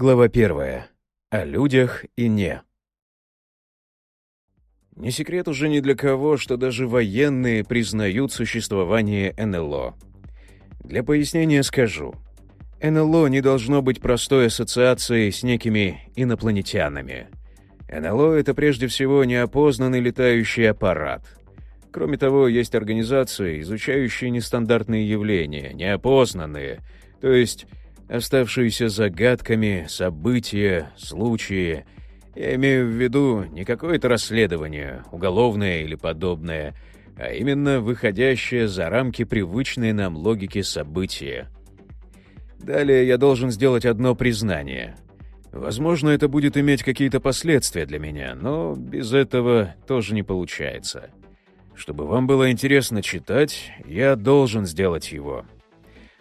Глава первая. О людях и не. Не секрет уже ни для кого, что даже военные признают существование НЛО. Для пояснения скажу. НЛО не должно быть простой ассоциацией с некими инопланетянами. НЛО — это прежде всего неопознанный летающий аппарат. Кроме того, есть организации, изучающие нестандартные явления, неопознанные, то есть оставшиеся загадками события, случаи. Я имею в виду не какое-то расследование, уголовное или подобное, а именно выходящее за рамки привычной нам логики события. Далее я должен сделать одно признание. Возможно, это будет иметь какие-то последствия для меня, но без этого тоже не получается. Чтобы вам было интересно читать, я должен сделать его.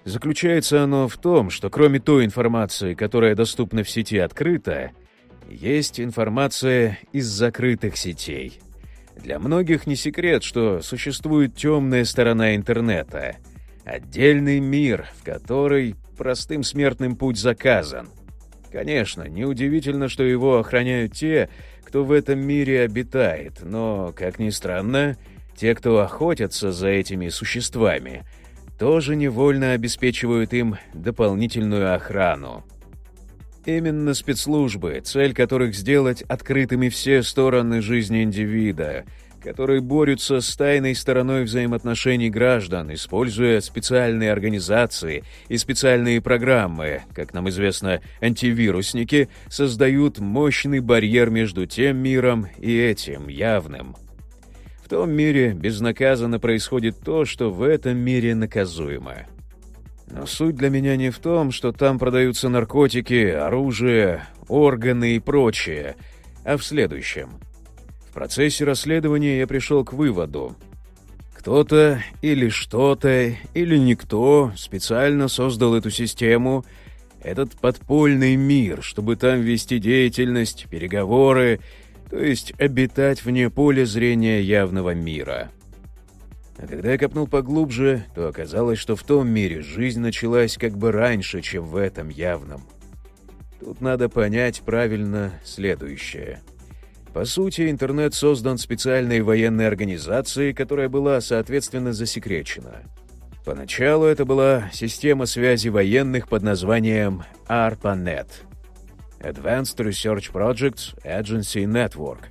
Заключается оно в том, что кроме той информации, которая доступна в сети открыто, есть информация из закрытых сетей. Для многих не секрет, что существует темная сторона интернета, отдельный мир, в который простым смертным путь заказан. Конечно, неудивительно, что его охраняют те, кто в этом мире обитает, но, как ни странно, те, кто охотятся за этими существами – тоже невольно обеспечивают им дополнительную охрану. Именно спецслужбы, цель которых сделать открытыми все стороны жизни индивида, которые борются с тайной стороной взаимоотношений граждан, используя специальные организации и специальные программы, как нам известно, антивирусники, создают мощный барьер между тем миром и этим явным – в том мире безнаказанно происходит то, что в этом мире наказуемо. Но суть для меня не в том, что там продаются наркотики, оружие, органы и прочее, а в следующем. В процессе расследования я пришел к выводу. Кто-то или что-то, или никто специально создал эту систему, этот подпольный мир, чтобы там вести деятельность, переговоры то есть обитать вне поля зрения явного мира. А когда я копнул поглубже, то оказалось, что в том мире жизнь началась как бы раньше, чем в этом явном. Тут надо понять правильно следующее. По сути, интернет создан специальной военной организацией, которая была, соответственно, засекречена. Поначалу это была система связи военных под названием ARPANET — Advanced Research Projects Agency Network,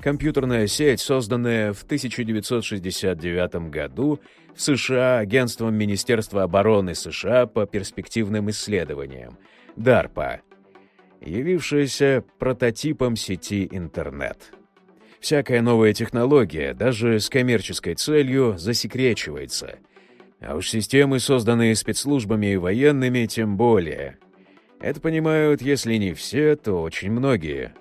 компьютерная сеть, созданная в 1969 году в США Агентством Министерства обороны США по перспективным исследованиям, DARPA, явившаяся прототипом сети интернет. Всякая новая технология, даже с коммерческой целью, засекречивается. А уж системы, созданные спецслужбами и военными, тем более — это понимают, если не все, то очень многие.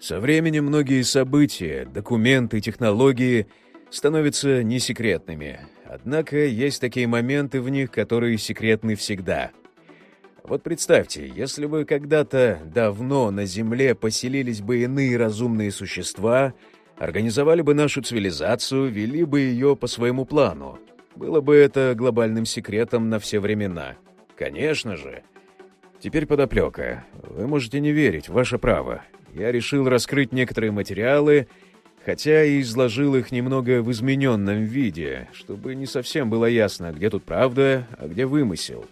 Со временем многие события, документы, технологии становятся несекретными. Однако есть такие моменты в них, которые секретны всегда. Вот представьте, если бы когда-то давно на Земле поселились бы иные разумные существа, организовали бы нашу цивилизацию, вели бы ее по своему плану. Было бы это глобальным секретом на все времена. Конечно же, Теперь подоплека. Вы можете не верить, ваше право. Я решил раскрыть некоторые материалы, хотя и изложил их немного в измененном виде, чтобы не совсем было ясно, где тут правда, а где вымысел.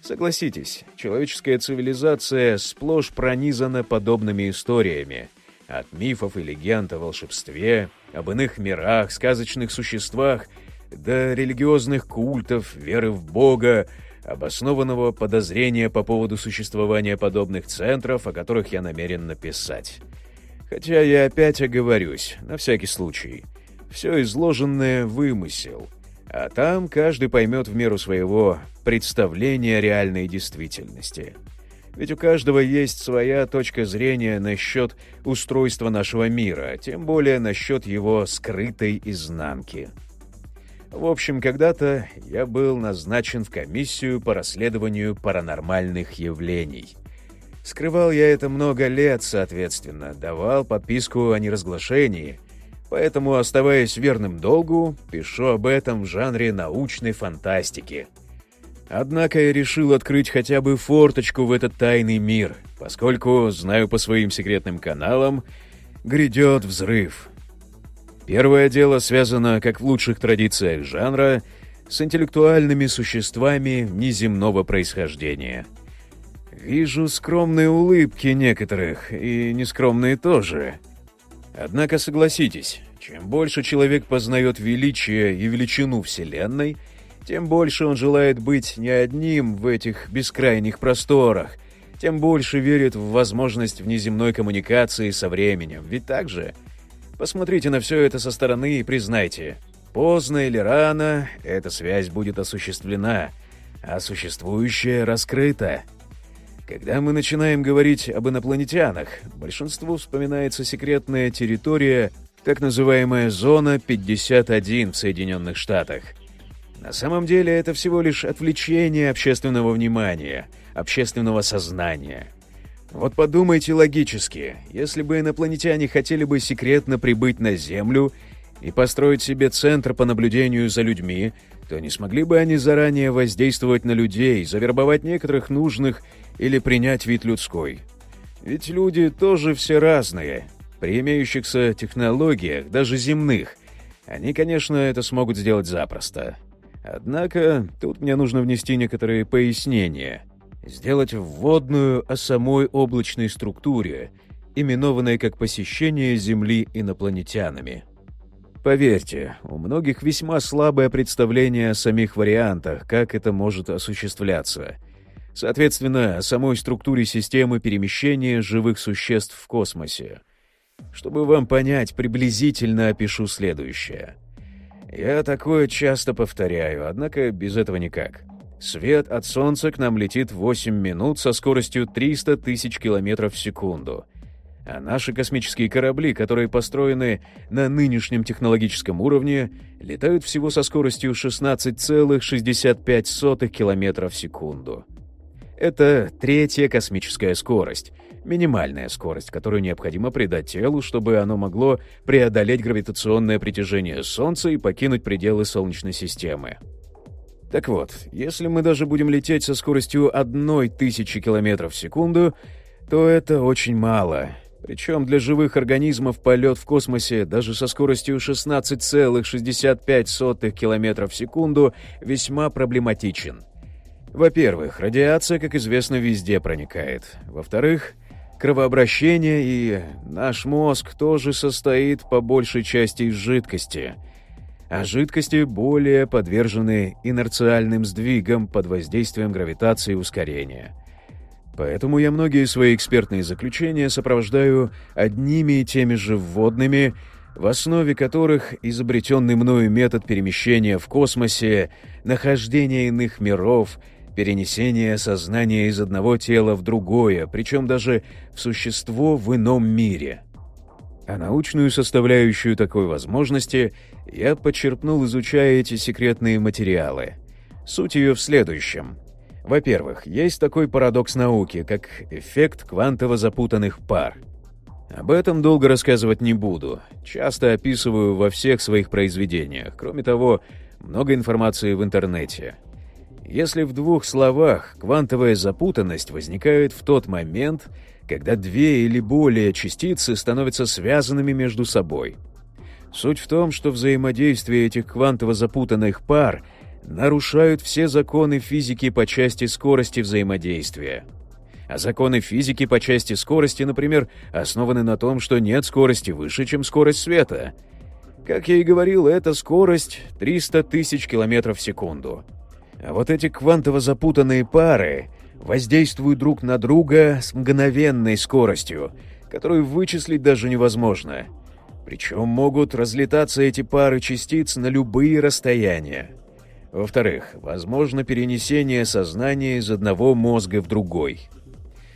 Согласитесь, человеческая цивилизация сплошь пронизана подобными историями. От мифов и легенд о волшебстве, об иных мирах, сказочных существах, до религиозных культов, веры в Бога, обоснованного подозрения по поводу существования подобных центров, о которых я намерен написать. Хотя я опять оговорюсь, на всякий случай. Все изложенное — вымысел, а там каждый поймет в меру своего представления реальной действительности. Ведь у каждого есть своя точка зрения насчет устройства нашего мира, тем более насчет его скрытой изнанки. В общем, когда-то я был назначен в комиссию по расследованию паранормальных явлений. Скрывал я это много лет, соответственно, давал подписку о неразглашении, поэтому, оставаясь верным долгу, пишу об этом в жанре научной фантастики. Однако я решил открыть хотя бы форточку в этот тайный мир, поскольку, знаю по своим секретным каналам, грядет взрыв. Первое дело связано, как в лучших традициях жанра, с интеллектуальными существами неземного происхождения. Вижу скромные улыбки некоторых, и нескромные тоже. Однако согласитесь, чем больше человек познает величие и величину Вселенной, тем больше он желает быть не одним в этих бескрайних просторах, тем больше верит в возможность внеземной коммуникации со временем. Ведь так же? Посмотрите на все это со стороны и признайте, поздно или рано эта связь будет осуществлена, а существующая раскрыта. Когда мы начинаем говорить об инопланетянах, большинству вспоминается секретная территория, так называемая «Зона 51» в Соединенных Штатах. На самом деле это всего лишь отвлечение общественного внимания, общественного сознания – вот подумайте логически, если бы инопланетяне хотели бы секретно прибыть на Землю и построить себе центр по наблюдению за людьми, то не смогли бы они заранее воздействовать на людей, завербовать некоторых нужных или принять вид людской. Ведь люди тоже все разные. При имеющихся технологиях, даже земных, они, конечно, это смогут сделать запросто. Однако тут мне нужно внести некоторые пояснения — сделать вводную о самой облачной структуре, именованной как посещение Земли инопланетянами. Поверьте, у многих весьма слабое представление о самих вариантах, как это может осуществляться. Соответственно, о самой структуре системы перемещения живых существ в космосе. Чтобы вам понять, приблизительно опишу следующее. Я такое часто повторяю, однако без этого никак. Свет от Солнца к нам летит 8 минут со скоростью 300 тысяч километров в секунду. А наши космические корабли, которые построены на нынешнем технологическом уровне, летают всего со скоростью 16,65 километров в секунду. Это третья космическая скорость, минимальная скорость, которую необходимо придать телу, чтобы оно могло преодолеть гравитационное притяжение Солнца и покинуть пределы Солнечной системы. Так вот, если мы даже будем лететь со скоростью одной тысячи километров в секунду, то это очень мало. Причем для живых организмов полет в космосе даже со скоростью 16,65 километров в секунду весьма проблематичен. Во-первых, радиация, как известно, везде проникает. Во-вторых, кровообращение и наш мозг тоже состоит по большей части из жидкости — а жидкости более подвержены инерциальным сдвигам под воздействием гравитации и ускорения. Поэтому я многие свои экспертные заключения сопровождаю одними и теми же вводными, в основе которых изобретенный мною метод перемещения в космосе, нахождение иных миров, перенесение сознания из одного тела в другое, причем даже в существо в ином мире — а научную составляющую такой возможности я подчерпнул, изучая эти секретные материалы. Суть ее в следующем. Во-первых, есть такой парадокс науки, как эффект квантово-запутанных пар. Об этом долго рассказывать не буду. Часто описываю во всех своих произведениях. Кроме того, много информации в интернете. Если в двух словах, квантовая запутанность возникает в тот момент, когда две или более частицы становятся связанными между собой. Суть в том, что взаимодействие этих квантово запутанных пар нарушают все законы физики по части скорости взаимодействия. А законы физики по части скорости, например, основаны на том, что нет скорости выше, чем скорость света. Как я и говорил, эта скорость 300 тысяч километров в секунду. А вот эти квантово запутанные пары воздействуют друг на друга с мгновенной скоростью, которую вычислить даже невозможно. Причем могут разлетаться эти пары частиц на любые расстояния. Во-вторых, возможно перенесение сознания из одного мозга в другой.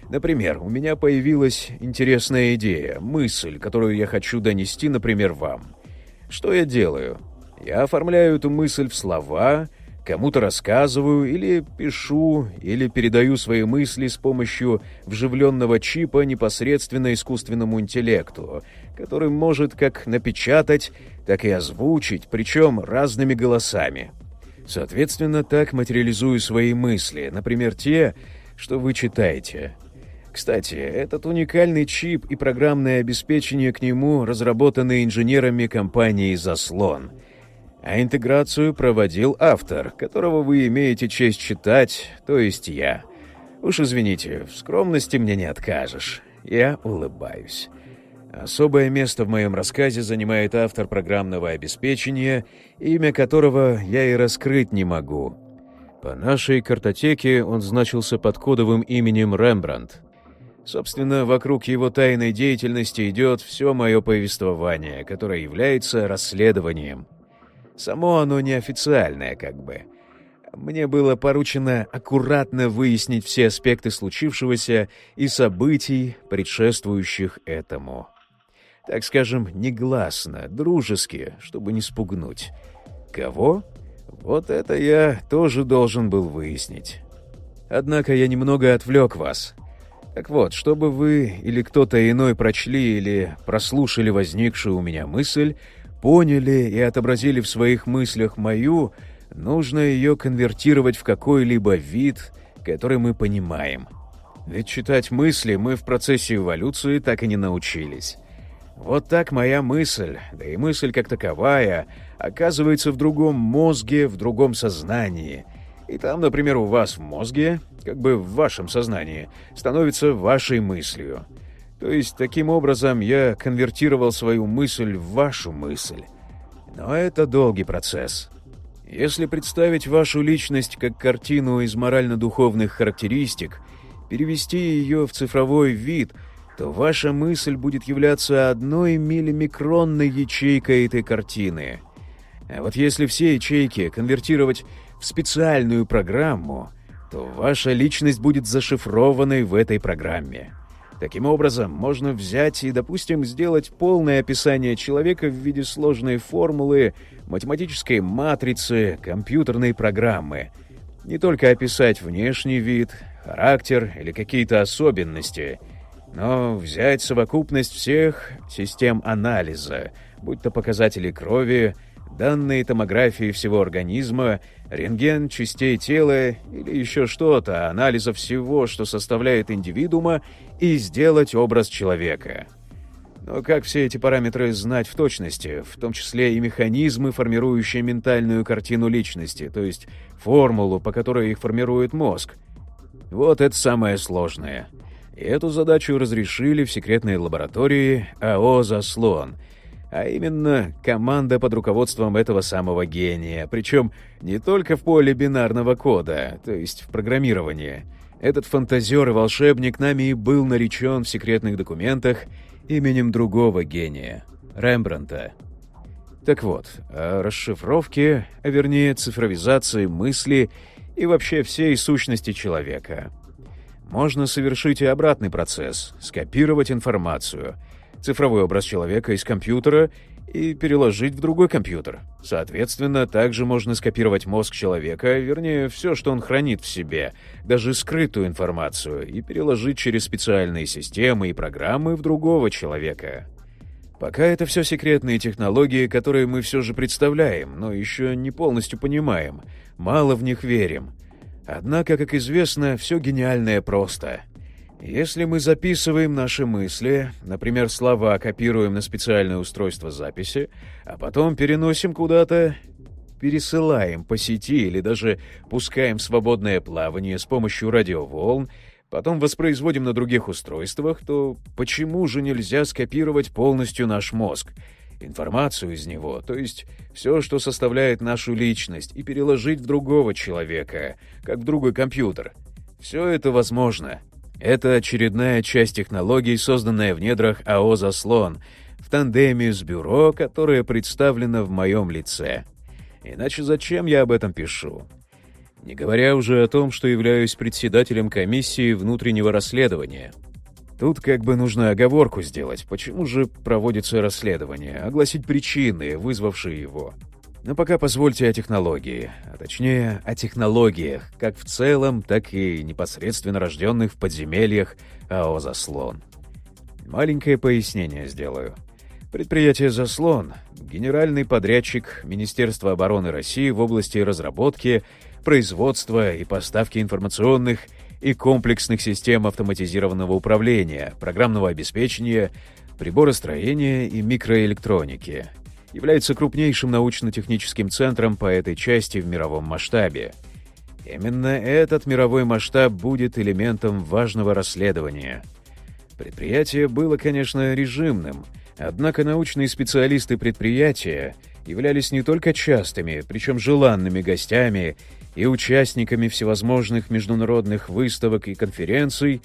Например, у меня появилась интересная идея, мысль, которую я хочу донести, например, вам. Что я делаю? Я оформляю эту мысль в слова — Кому-то рассказываю или пишу, или передаю свои мысли с помощью вживленного чипа непосредственно искусственному интеллекту, который может как напечатать, так и озвучить, причем разными голосами. Соответственно, так материализую свои мысли, например, те, что вы читаете. Кстати, этот уникальный чип и программное обеспечение к нему разработаны инженерами компании «Заслон», а интеграцию проводил автор, которого вы имеете честь читать, то есть я. Уж извините, в скромности мне не откажешь. Я улыбаюсь. Особое место в моем рассказе занимает автор программного обеспечения, имя которого я и раскрыть не могу. По нашей картотеке он значился под кодовым именем Рембрандт. Собственно, вокруг его тайной деятельности идет все мое повествование, которое является расследованием. Само оно неофициальное, как бы. Мне было поручено аккуратно выяснить все аспекты случившегося и событий, предшествующих этому так скажем, негласно, дружески, чтобы не спугнуть. Кого? Вот это я тоже должен был выяснить. Однако я немного отвлек вас. Так вот, чтобы вы или кто-то иной прочли или прослушали возникшую у меня мысль, поняли и отобразили в своих мыслях мою, нужно ее конвертировать в какой-либо вид, который мы понимаем. Ведь читать мысли мы в процессе эволюции так и не научились. Вот так моя мысль, да и мысль как таковая, оказывается в другом мозге, в другом сознании. И там, например, у вас в мозге, как бы в вашем сознании, становится вашей мыслью. То есть, таким образом, я конвертировал свою мысль в вашу мысль. Но это долгий процесс. Если представить вашу личность как картину из морально-духовных характеристик, перевести ее в цифровой вид — то ваша мысль будет являться одной миллимикронной ячейкой этой картины. А вот если все ячейки конвертировать в специальную программу, то ваша личность будет зашифрованной в этой программе. Таким образом, можно взять и, допустим, сделать полное описание человека в виде сложной формулы, математической матрицы, компьютерной программы. Не только описать внешний вид, характер или какие-то особенности — но взять совокупность всех систем анализа, будь то показатели крови, данные томографии всего организма, рентген частей тела или еще что-то, анализа всего, что составляет индивидуума, и сделать образ человека. Но как все эти параметры знать в точности, в том числе и механизмы, формирующие ментальную картину личности, то есть формулу, по которой их формирует мозг? Вот это самое сложное — и эту задачу разрешили в секретной лаборатории АО «Заслон», а именно команда под руководством этого самого гения, причем не только в поле бинарного кода, то есть в программировании. Этот фантазер и волшебник нами и был наречен в секретных документах именем другого гения — Рембранта. Так вот, о расшифровке, а вернее цифровизации мысли и вообще всей сущности человека — можно совершить и обратный процесс — скопировать информацию, цифровой образ человека из компьютера и переложить в другой компьютер. Соответственно, также можно скопировать мозг человека, вернее, все, что он хранит в себе, даже скрытую информацию, и переложить через специальные системы и программы в другого человека. Пока это все секретные технологии, которые мы все же представляем, но еще не полностью понимаем, мало в них верим — Однако, как известно, все гениальное просто. Если мы записываем наши мысли, например, слова копируем на специальное устройство записи, а потом переносим куда-то, пересылаем по сети или даже пускаем в свободное плавание с помощью радиоволн, потом воспроизводим на других устройствах, то почему же нельзя скопировать полностью наш мозг — информацию из него, то есть все, что составляет нашу личность, и переложить в другого человека, как в другой компьютер. Все это возможно. Это очередная часть технологий, созданная в недрах АО «Заслон», в тандеме с бюро, которое представлено в моем лице. Иначе зачем я об этом пишу? Не говоря уже о том, что являюсь председателем комиссии внутреннего расследования — Тут как бы нужно оговорку сделать, почему же проводится расследование, огласить причины, вызвавшие его. Но пока позвольте о технологии, а точнее о технологиях, как в целом, так и непосредственно рожденных в подземельях АО «Заслон». Маленькое пояснение сделаю. Предприятие «Заслон» — генеральный подрядчик Министерства обороны России в области разработки, производства и поставки информационных и комплексных систем автоматизированного управления, программного обеспечения, приборостроения и микроэлектроники. Является крупнейшим научно-техническим центром по этой части в мировом масштабе. Именно этот мировой масштаб будет элементом важного расследования. Предприятие было, конечно, режимным, однако научные специалисты предприятия являлись не только частыми, причем желанными гостями и участниками всевозможных международных выставок и конференций,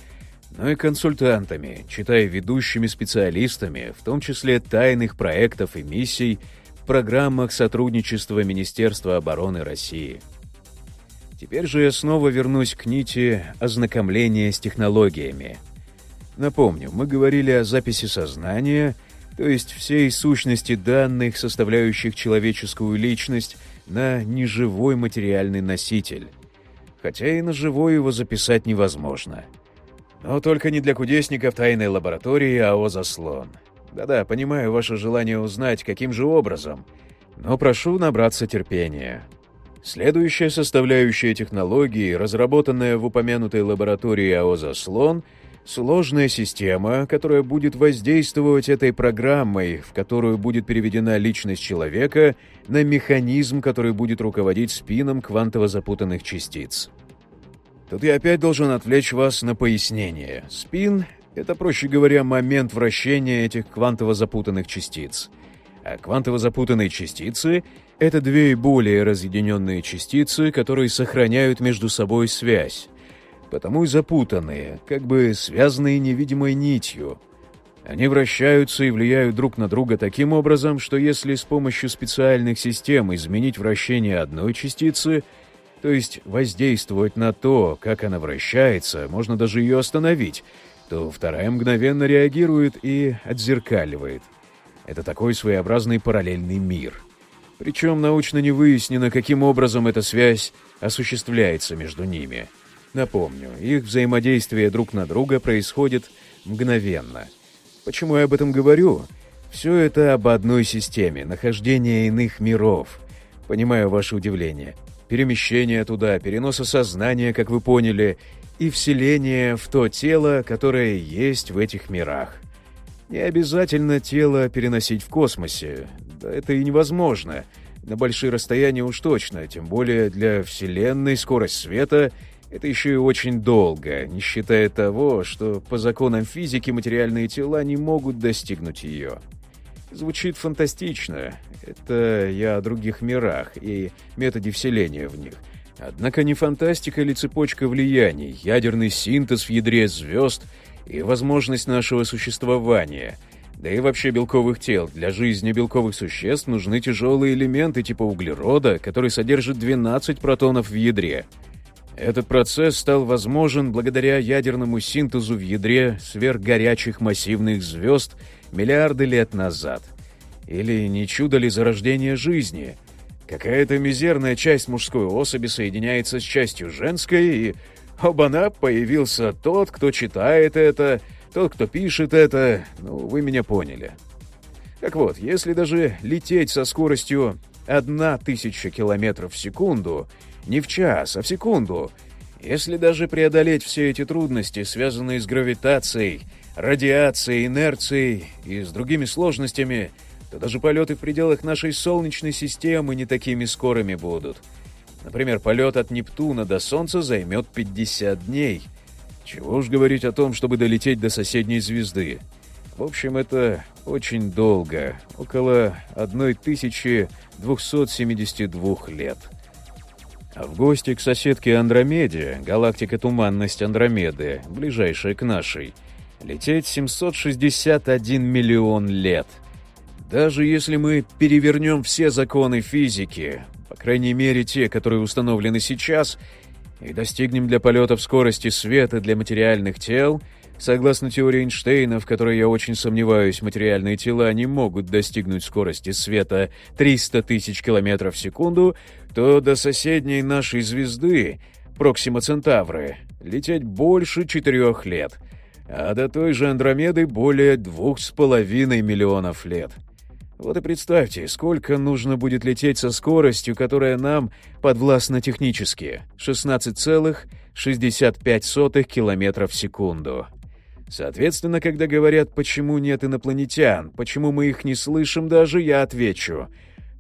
но и консультантами, читая ведущими специалистами, в том числе тайных проектов и миссий в программах сотрудничества Министерства обороны России. Теперь же я снова вернусь к нити ознакомления с технологиями. Напомню, мы говорили о записи сознания, то есть всей сущности данных, составляющих человеческую личность, на неживой материальный носитель. Хотя и на живой его записать невозможно. Но только не для кудесников тайной лаборатории АО «Заслон». Да-да, понимаю ваше желание узнать, каким же образом, но прошу набраться терпения. Следующая составляющая технологии, разработанная в упомянутой лаборатории АО «Заслон», Сложная система, которая будет воздействовать этой программой, в которую будет переведена личность человека, на механизм, который будет руководить спином квантово запутанных частиц. Тут я опять должен отвлечь вас на пояснение. Спин — это, проще говоря, момент вращения этих квантово запутанных частиц. А квантово запутанные частицы — это две и более разъединенные частицы, которые сохраняют между собой связь потому и запутанные, как бы связанные невидимой нитью. Они вращаются и влияют друг на друга таким образом, что если с помощью специальных систем изменить вращение одной частицы, то есть воздействовать на то, как она вращается, можно даже ее остановить, то вторая мгновенно реагирует и отзеркаливает. Это такой своеобразный параллельный мир. Причем научно не выяснено, каким образом эта связь осуществляется между ними — Напомню, их взаимодействие друг на друга происходит мгновенно. Почему я об этом говорю? Все это об одной системе, нахождения иных миров. Понимаю ваше удивление. Перемещение туда, переноса сознания, как вы поняли, и вселение в то тело, которое есть в этих мирах. Не обязательно тело переносить в космосе. Да это и невозможно. На большие расстояния уж точно, тем более для Вселенной скорость света — это еще и очень долго, не считая того, что по законам физики материальные тела не могут достигнуть ее. Звучит фантастично. Это я о других мирах и методе вселения в них. Однако не фантастика или цепочка влияний, ядерный синтез в ядре звезд и возможность нашего существования. Да и вообще белковых тел. Для жизни белковых существ нужны тяжелые элементы типа углерода, который содержит 12 протонов в ядре. Этот процесс стал возможен благодаря ядерному синтезу в ядре сверхгорячих массивных звезд миллиарды лет назад. Или не чудо ли зарождения жизни? Какая-то мизерная часть мужской особи соединяется с частью женской, и оба-на появился тот, кто читает это, тот, кто пишет это, ну, вы меня поняли. Так вот, если даже лететь со скоростью одна тысяча километров в секунду — не в час, а в секунду. Если даже преодолеть все эти трудности, связанные с гравитацией, радиацией, инерцией и с другими сложностями, то даже полеты в пределах нашей Солнечной системы не такими скорыми будут. Например, полет от Нептуна до Солнца займет 50 дней. Чего уж говорить о том, чтобы долететь до соседней звезды. В общем, это очень долго, около 1272 лет. А в гости к соседке Андромеде, галактика Туманность Андромеды, ближайшая к нашей, лететь 761 миллион лет. Даже если мы перевернем все законы физики, по крайней мере те, которые установлены сейчас, и достигнем для полетов скорости света для материальных тел — Согласно теории Эйнштейна, в которой я очень сомневаюсь, материальные тела не могут достигнуть скорости света 300 тысяч километров в секунду, то до соседней нашей звезды, Проксима Центавры, лететь больше четырех лет, а до той же Андромеды более двух с половиной миллионов лет. Вот и представьте, сколько нужно будет лететь со скоростью, которая нам подвластна технически — 16,65 км в секунду. Соответственно, когда говорят, почему нет инопланетян, почему мы их не слышим даже, я отвечу.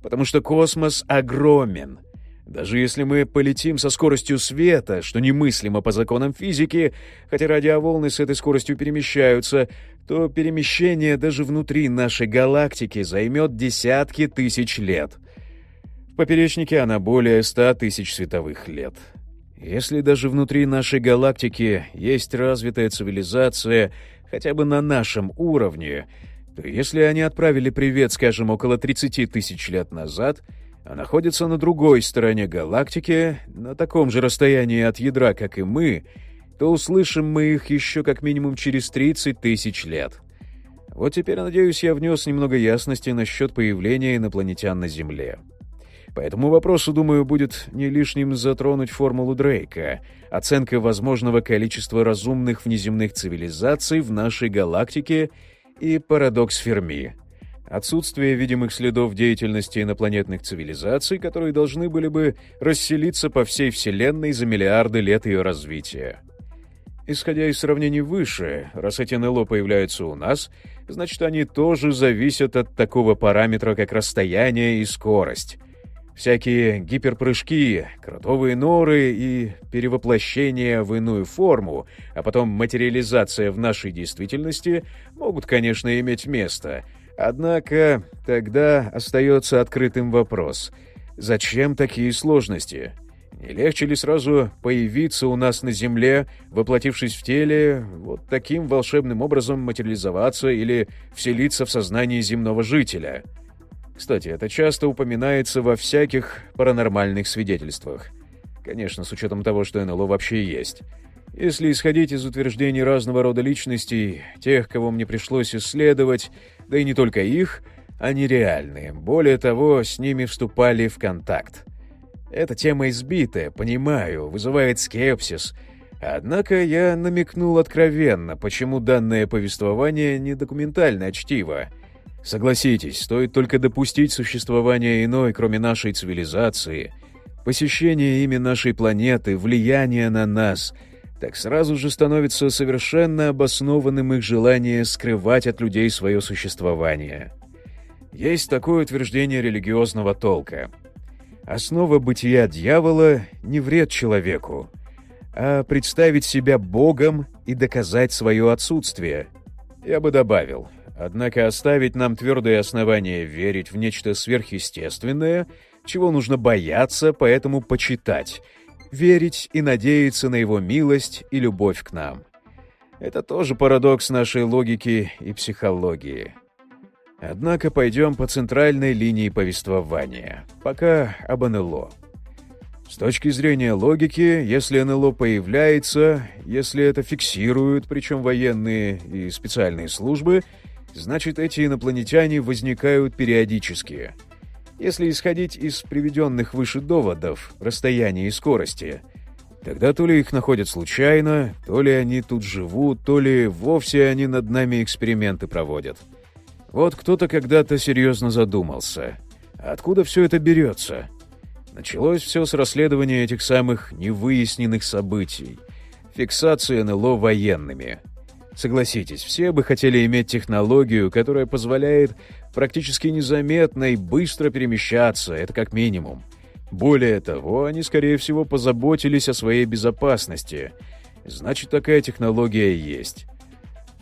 Потому что космос огромен. Даже если мы полетим со скоростью света, что немыслимо по законам физики, хотя радиоволны с этой скоростью перемещаются, то перемещение даже внутри нашей галактики займет десятки тысяч лет. В поперечнике она более ста тысяч световых лет. Если даже внутри нашей галактики есть развитая цивилизация, хотя бы на нашем уровне, то если они отправили привет, скажем, около 30 тысяч лет назад — а находится на другой стороне галактики, на таком же расстоянии от ядра, как и мы, то услышим мы их еще как минимум через 30 тысяч лет. Вот теперь, надеюсь, я внес немного ясности насчет появления инопланетян на Земле. По этому вопросу, думаю, будет не лишним затронуть формулу Дрейка, оценка возможного количества разумных внеземных цивилизаций в нашей галактике и парадокс Ферми — Отсутствие видимых следов деятельности инопланетных цивилизаций, которые должны были бы расселиться по всей Вселенной за миллиарды лет ее развития. Исходя из сравнений выше, раз эти НЛО появляются у нас, значит, они тоже зависят от такого параметра, как расстояние и скорость. Всякие гиперпрыжки, кротовые норы и перевоплощение в иную форму, а потом материализация в нашей действительности могут, конечно, иметь место — Однако тогда остается открытым вопрос. Зачем такие сложности? Не легче ли сразу появиться у нас на Земле, воплотившись в теле, вот таким волшебным образом материализоваться или вселиться в сознание земного жителя? Кстати, это часто упоминается во всяких паранормальных свидетельствах. Конечно, с учетом того, что НЛО вообще есть. Если исходить из утверждений разного рода личностей, тех, кого мне пришлось исследовать, да и не только их, они реальные. Более того, с ними вступали в контакт. Эта тема избитая, понимаю, вызывает скепсис. Однако я намекнул откровенно, почему данное повествование не документальное чтиво. Согласитесь, стоит только допустить существование иной, кроме нашей цивилизации, посещение ими нашей планеты, влияние на нас — так сразу же становится совершенно обоснованным их желание скрывать от людей свое существование. Есть такое утверждение религиозного толка. Основа бытия дьявола — не вред человеку, а представить себя Богом и доказать свое отсутствие. Я бы добавил, однако оставить нам твердое основание верить в нечто сверхъестественное, чего нужно бояться, поэтому почитать — верить и надеяться на его милость и любовь к нам. Это тоже парадокс нашей логики и психологии. Однако пойдем по центральной линии повествования, пока об НЛО. С точки зрения логики, если НЛО появляется, если это фиксируют, причем военные и специальные службы, значит эти инопланетяне возникают периодически — если исходить из приведенных выше доводов, расстояния и скорости, тогда то ли их находят случайно, то ли они тут живут, то ли вовсе они над нами эксперименты проводят. Вот кто-то когда-то серьезно задумался. Откуда все это берется? Началось все с расследования этих самых невыясненных событий. Фиксации НЛО военными. Согласитесь, все бы хотели иметь технологию, которая позволяет практически незаметно и быстро перемещаться, это как минимум. Более того, они, скорее всего, позаботились о своей безопасности. Значит, такая технология есть.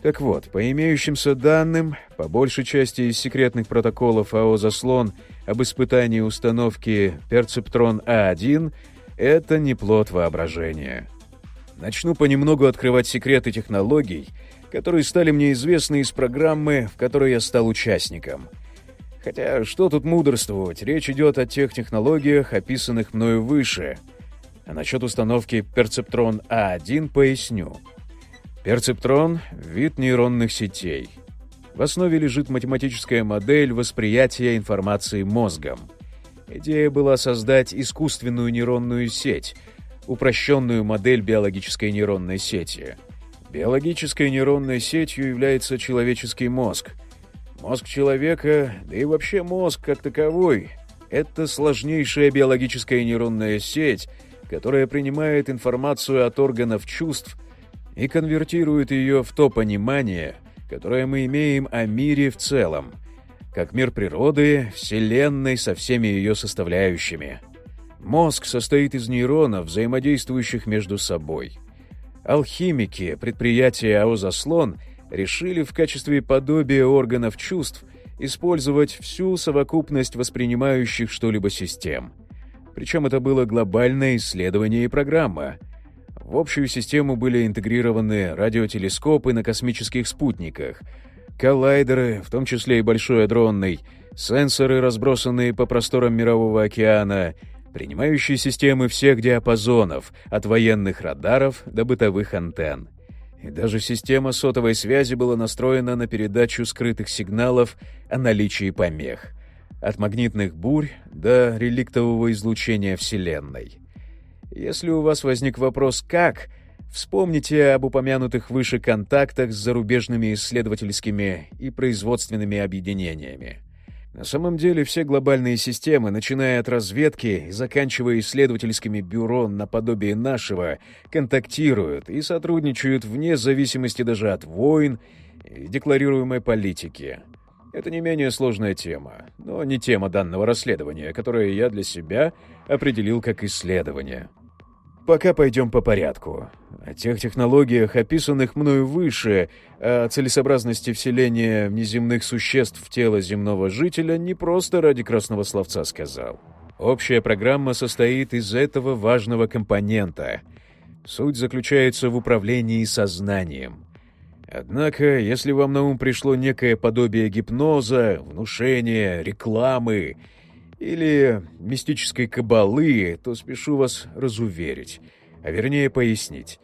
Так вот, по имеющимся данным, по большей части из секретных протоколов АО «Заслон» об испытании установки «Перцептрон А1» это не плод воображения. Начну понемногу открывать секреты технологий — которые стали мне известны из программы, в которой я стал участником. Хотя что тут мудрствовать, речь идет о тех технологиях, описанных мною выше. А насчет установки перцептрон А1 поясню. Перцептрон — вид нейронных сетей. В основе лежит математическая модель восприятия информации мозгом. Идея была создать искусственную нейронную сеть, упрощенную модель биологической нейронной сети — Биологической нейронной сетью является человеческий мозг. Мозг человека, да и вообще мозг как таковой, это сложнейшая биологическая нейронная сеть, которая принимает информацию от органов чувств и конвертирует ее в то понимание, которое мы имеем о мире в целом, как мир природы, Вселенной со всеми ее составляющими. Мозг состоит из нейронов, взаимодействующих между собой. Алхимики предприятия «Аозаслон» решили в качестве подобия органов чувств использовать всю совокупность воспринимающих что-либо систем. Причем это было глобальное исследование и программа. В общую систему были интегрированы радиотелескопы на космических спутниках, коллайдеры, в том числе и Большой адронный, сенсоры, разбросанные по просторам Мирового океана, принимающие системы всех диапазонов, от военных радаров до бытовых антенн. И даже система сотовой связи была настроена на передачу скрытых сигналов о наличии помех. От магнитных бурь до реликтового излучения Вселенной. Если у вас возник вопрос «как?», вспомните об упомянутых выше контактах с зарубежными исследовательскими и производственными объединениями. На самом деле все глобальные системы, начиная от разведки и заканчивая исследовательскими бюро наподобие нашего, контактируют и сотрудничают вне зависимости даже от войн и декларируемой политики. Это не менее сложная тема, но не тема данного расследования, которое я для себя определил как исследование. Пока пойдем по порядку. О тех технологиях, описанных мною выше, о целесообразности вселения внеземных существ в тело земного жителя не просто ради красного словца сказал. Общая программа состоит из этого важного компонента. Суть заключается в управлении сознанием. Однако, если вам на ум пришло некое подобие гипноза, внушения, рекламы или мистической кабалы, то спешу вас разуверить, а вернее пояснить.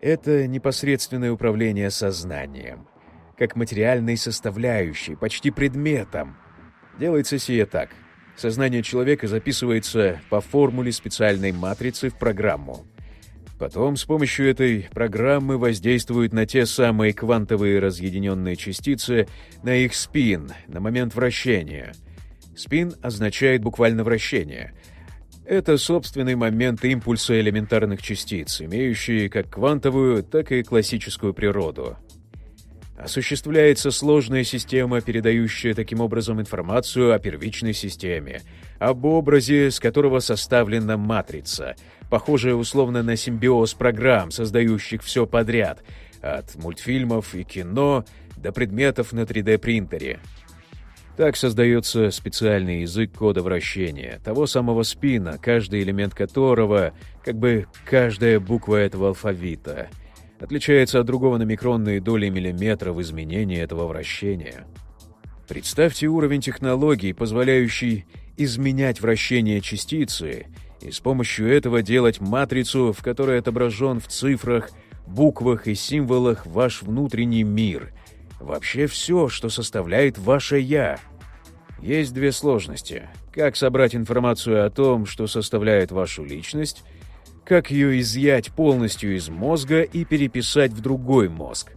Это непосредственное управление сознанием, как материальной составляющей, почти предметом. Делается сие так. Сознание человека записывается по формуле специальной матрицы в программу. Потом с помощью этой программы воздействуют на те самые квантовые разъединенные частицы, на их спин, на момент вращения — Спин означает буквально вращение. Это собственный момент импульса элементарных частиц, имеющие как квантовую, так и классическую природу. Осуществляется сложная система, передающая таким образом информацию о первичной системе, об образе, с которого составлена матрица, похожая условно на симбиоз программ, создающих все подряд, от мультфильмов и кино до предметов на 3D-принтере. Так создается специальный язык кода вращения, того самого спина, каждый элемент которого, как бы каждая буква этого алфавита, отличается от другого на микронные доли миллиметра в изменении этого вращения. Представьте уровень технологий, позволяющий изменять вращение частицы и с помощью этого делать матрицу, в которой отображен в цифрах, буквах и символах ваш внутренний мир — Вообще все, что составляет ваше «я». Есть две сложности. Как собрать информацию о том, что составляет вашу личность, как ее изъять полностью из мозга и переписать в другой мозг.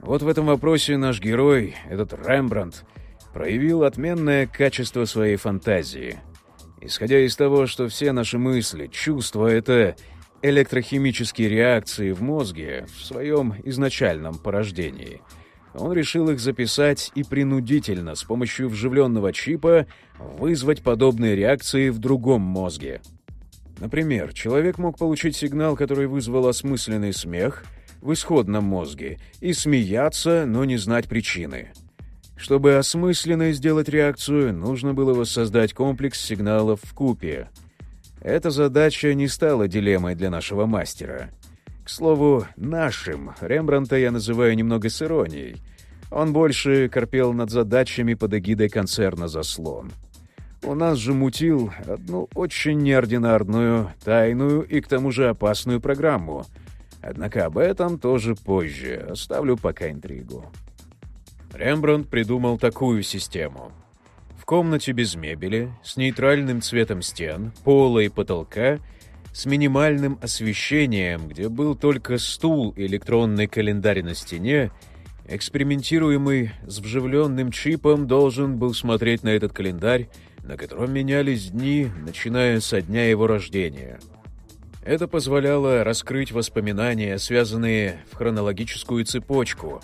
Вот в этом вопросе наш герой, этот Рембрандт, проявил отменное качество своей фантазии. Исходя из того, что все наши мысли, чувства — это электрохимические реакции в мозге в своем изначальном порождении — он решил их записать и принудительно с помощью вживленного чипа вызвать подобные реакции в другом мозге. Например, человек мог получить сигнал, который вызвал осмысленный смех в исходном мозге, и смеяться, но не знать причины. Чтобы осмысленно сделать реакцию, нужно было воссоздать комплекс сигналов в купе. Эта задача не стала дилеммой для нашего мастера — к слову, нашим Рембранта я называю немного с иронией. Он больше корпел над задачами под эгидой концерна «Заслон». У нас же мутил одну очень неординарную, тайную и к тому же опасную программу. Однако об этом тоже позже, оставлю пока интригу. Рембрандт придумал такую систему. В комнате без мебели, с нейтральным цветом стен, пола и потолка — с минимальным освещением, где был только стул и электронный календарь на стене, Экспериментируемый с вживленным чипом должен был смотреть на этот календарь, на котором менялись дни, начиная со дня его рождения. Это позволяло раскрыть воспоминания, связанные в хронологическую цепочку.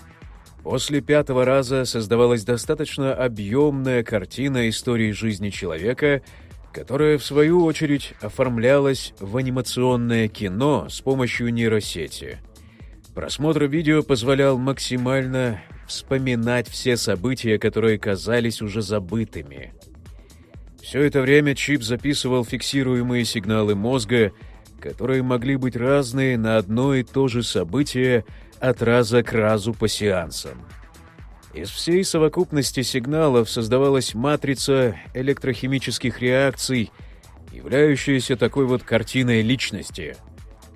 После пятого раза создавалась достаточно объемная картина истории жизни человека, которая, в свою очередь, оформлялась в анимационное кино с помощью нейросети — Просмотр видео позволял максимально вспоминать все события, которые казались уже забытыми. Все это время чип записывал фиксируемые сигналы мозга, которые могли быть разные на одно и то же событие от раза к разу по сеансам. Из всей совокупности сигналов создавалась матрица электрохимических реакций, являющаяся такой вот картиной личности —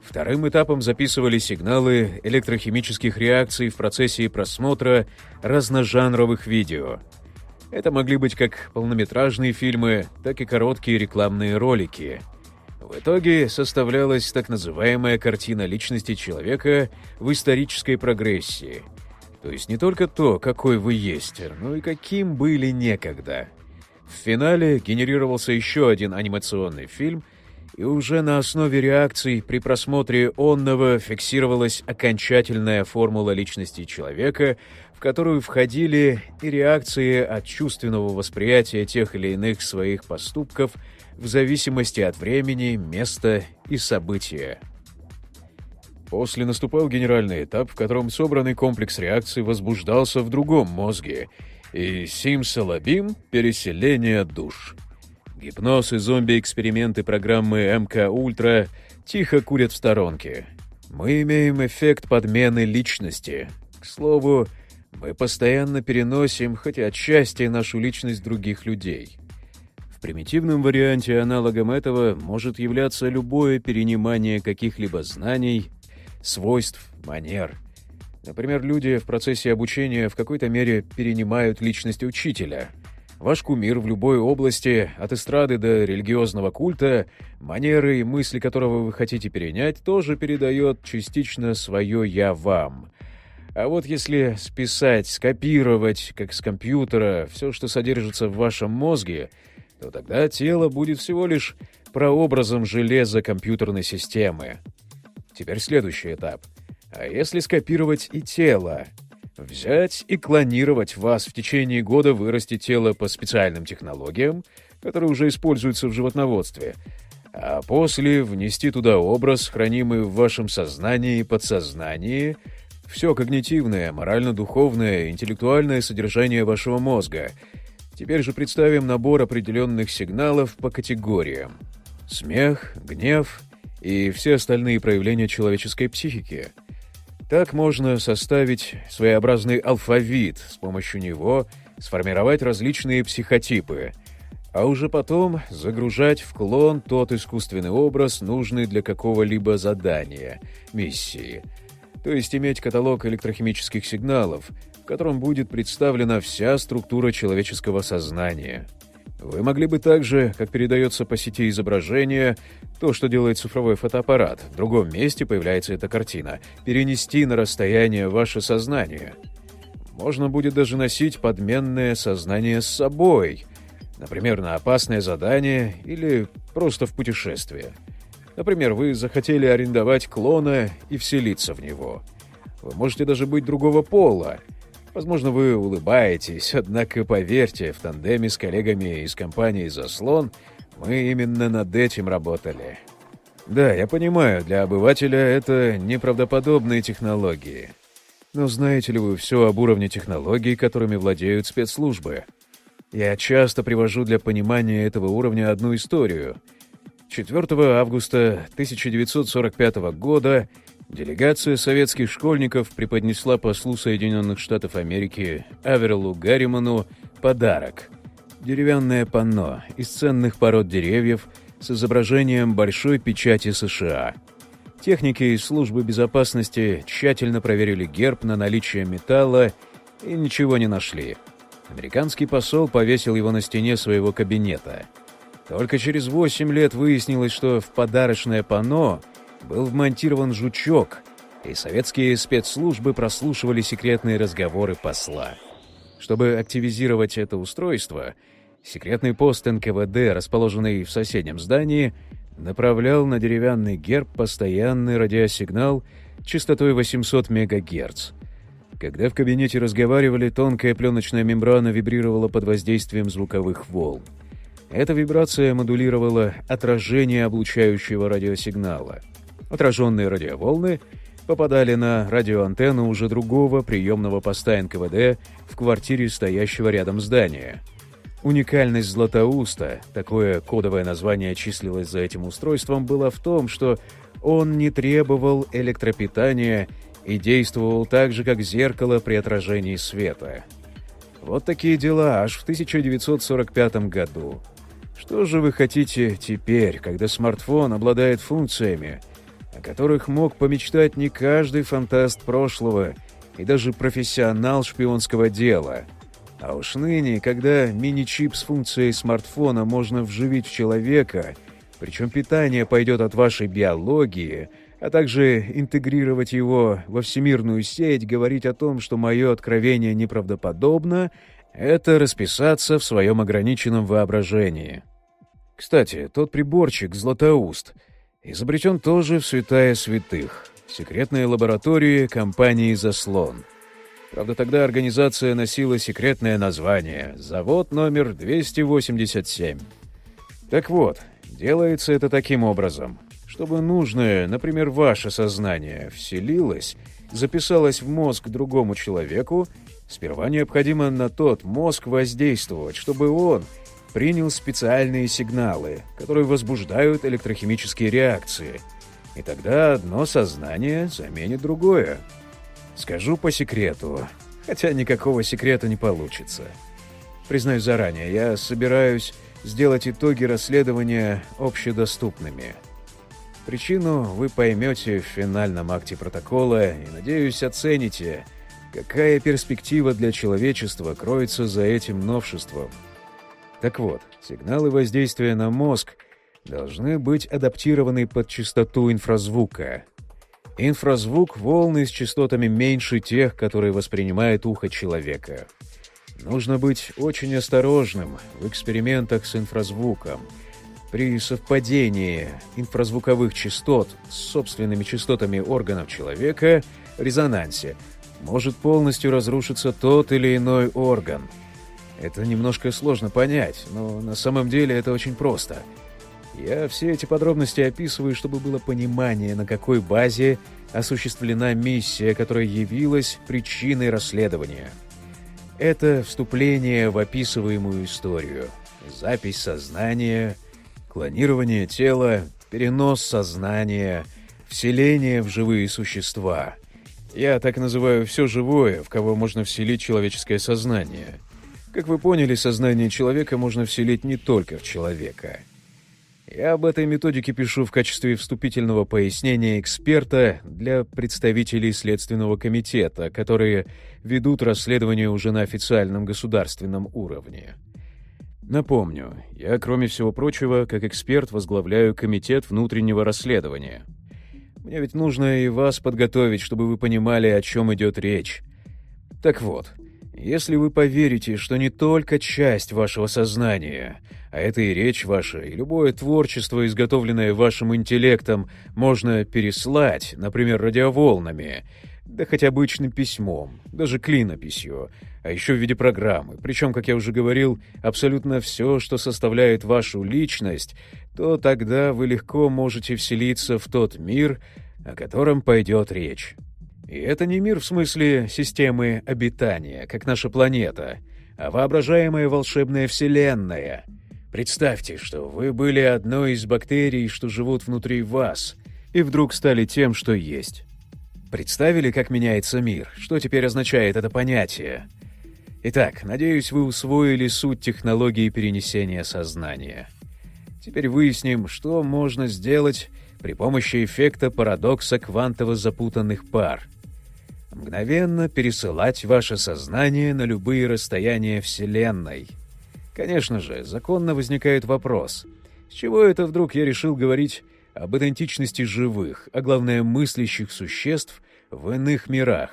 Вторым этапом записывали сигналы электрохимических реакций в процессе просмотра разножанровых видео. Это могли быть как полнометражные фильмы, так и короткие рекламные ролики. В итоге составлялась так называемая картина личности человека в исторической прогрессии. То есть не только то, какой вы есть, но и каким были некогда. В финале генерировался еще один анимационный фильм — и уже на основе реакций при просмотре онного фиксировалась окончательная формула личности человека, в которую входили и реакции от чувственного восприятия тех или иных своих поступков в зависимости от времени, места и события. После наступал генеральный этап, в котором собранный комплекс реакций возбуждался в другом мозге, и симсалабим — переселение душ — Гипноз и зомби-эксперименты программы МК Ультра тихо курят в сторонке. Мы имеем эффект подмены личности. К слову, мы постоянно переносим, хоть и отчасти, нашу личность других людей. В примитивном варианте аналогом этого может являться любое перенимание каких-либо знаний, свойств, манер. Например, люди в процессе обучения в какой-то мере перенимают личность учителя — Ваш кумир в любой области, от эстрады до религиозного культа, манеры и мысли которого вы хотите перенять, тоже передает частично свое «я» вам. А вот если списать, скопировать, как с компьютера, все, что содержится в вашем мозге, то тогда тело будет всего лишь прообразом железа компьютерной системы. Теперь следующий этап. А если скопировать и тело? Взять и клонировать вас в течение года вырасти тело по специальным технологиям, которые уже используются в животноводстве, а после внести туда образ, хранимый в вашем сознании и подсознании, все когнитивное, морально-духовное, интеллектуальное содержание вашего мозга. Теперь же представим набор определенных сигналов по категориям. Смех, гнев и все остальные проявления человеческой психики — так можно составить своеобразный алфавит, с помощью него сформировать различные психотипы, а уже потом загружать в клон тот искусственный образ, нужный для какого-либо задания, миссии. То есть иметь каталог электрохимических сигналов, в котором будет представлена вся структура человеческого сознания — вы могли бы также, как передается по сети изображение, то, что делает цифровой фотоаппарат, в другом месте появляется эта картина, перенести на расстояние ваше сознание. Можно будет даже носить подменное сознание с собой, например, на опасное задание или просто в путешествие. Например, вы захотели арендовать клона и вселиться в него. Вы можете даже быть другого пола — Возможно, вы улыбаетесь, однако поверьте, в тандеме с коллегами из компании «Заслон» мы именно над этим работали. Да, я понимаю, для обывателя это неправдоподобные технологии. Но знаете ли вы все об уровне технологий, которыми владеют спецслужбы? Я часто привожу для понимания этого уровня одну историю. 4 августа 1945 года Делегация советских школьников преподнесла послу Соединенных Штатов Америки Аверилу Гарриману подарок — деревянное панно из ценных пород деревьев с изображением большой печати США. Техники из службы безопасности тщательно проверили герб на наличие металла и ничего не нашли. Американский посол повесил его на стене своего кабинета. Только через 8 лет выяснилось, что в подарочное панно — был вмонтирован жучок, и советские спецслужбы прослушивали секретные разговоры посла. Чтобы активизировать это устройство, секретный пост НКВД, расположенный в соседнем здании, направлял на деревянный герб постоянный радиосигнал частотой 800 МГц. Когда в кабинете разговаривали, тонкая пленочная мембрана вибрировала под воздействием звуковых волн. Эта вибрация модулировала отражение облучающего радиосигнала. Отраженные радиоволны попадали на радиоантенну уже другого приемного поста НКВД в квартире стоящего рядом здания. Уникальность Златоуста, такое кодовое название числилось за этим устройством, была в том, что он не требовал электропитания и действовал так же, как зеркало при отражении света. Вот такие дела аж в 1945 году. Что же вы хотите теперь, когда смартфон обладает функциями, о которых мог помечтать не каждый фантаст прошлого и даже профессионал шпионского дела? А уж ныне, когда мини-чип с функцией смартфона можно вживить в человека, причем питание пойдет от вашей биологии, а также интегрировать его во всемирную сеть, говорить о том, что мое откровение неправдоподобно, это расписаться в своем ограниченном воображении. Кстати, тот приборчик «Златоуст» изобретен тоже в святая святых, секретной лаборатории компании «Заслон». Правда, тогда организация носила секретное название «Завод номер 287». Так вот, делается это таким образом. Чтобы нужное, например, ваше сознание, вселилось, записалось в мозг другому человеку, сперва необходимо на тот мозг воздействовать, чтобы он принял специальные сигналы, которые возбуждают электрохимические реакции. И тогда одно сознание заменит другое. Скажу по секрету, хотя никакого секрета не получится. Признаюсь заранее, я собираюсь сделать итоги расследования общедоступными. Причину вы поймете в финальном акте протокола и, надеюсь, оцените, какая перспектива для человечества кроется за этим новшеством – так вот, сигналы воздействия на мозг должны быть адаптированы под частоту инфразвука. Инфразвук — волны с частотами меньше тех, которые воспринимает ухо человека. Нужно быть очень осторожным в экспериментах с инфразвуком. При совпадении инфразвуковых частот с собственными частотами органов человека, резонансе, может полностью разрушиться тот или иной орган — это немножко сложно понять, но на самом деле это очень просто. Я все эти подробности описываю, чтобы было понимание, на какой базе осуществлена миссия, которая явилась причиной расследования. Это вступление в описываемую историю, запись сознания, клонирование тела, перенос сознания, вселение в живые существа. Я так называю все живое, в кого можно вселить человеческое сознание — как вы поняли, сознание человека можно вселить не только в человека. Я об этой методике пишу в качестве вступительного пояснения эксперта для представителей Следственного комитета, которые ведут расследование уже на официальном государственном уровне. Напомню, я, кроме всего прочего, как эксперт возглавляю Комитет внутреннего расследования. Мне ведь нужно и вас подготовить, чтобы вы понимали, о чем идет речь. Так вот, если вы поверите, что не только часть вашего сознания, а это и речь ваша, и любое творчество, изготовленное вашим интеллектом, можно переслать, например, радиоволнами, да хоть обычным письмом, даже клинописью, а еще в виде программы, причем, как я уже говорил, абсолютно все, что составляет вашу личность, то тогда вы легко можете вселиться в тот мир, о котором пойдет речь. И это не мир в смысле системы обитания, как наша планета, а воображаемая волшебная вселенная. Представьте, что вы были одной из бактерий, что живут внутри вас, и вдруг стали тем, что есть. Представили, как меняется мир? Что теперь означает это понятие? Итак, надеюсь, вы усвоили суть технологии перенесения сознания. Теперь выясним, что можно сделать при помощи эффекта парадокса квантово-запутанных пар — мгновенно пересылать ваше сознание на любые расстояния Вселенной. Конечно же, законно возникает вопрос, с чего это вдруг я решил говорить об идентичности живых, а главное мыслящих существ в иных мирах.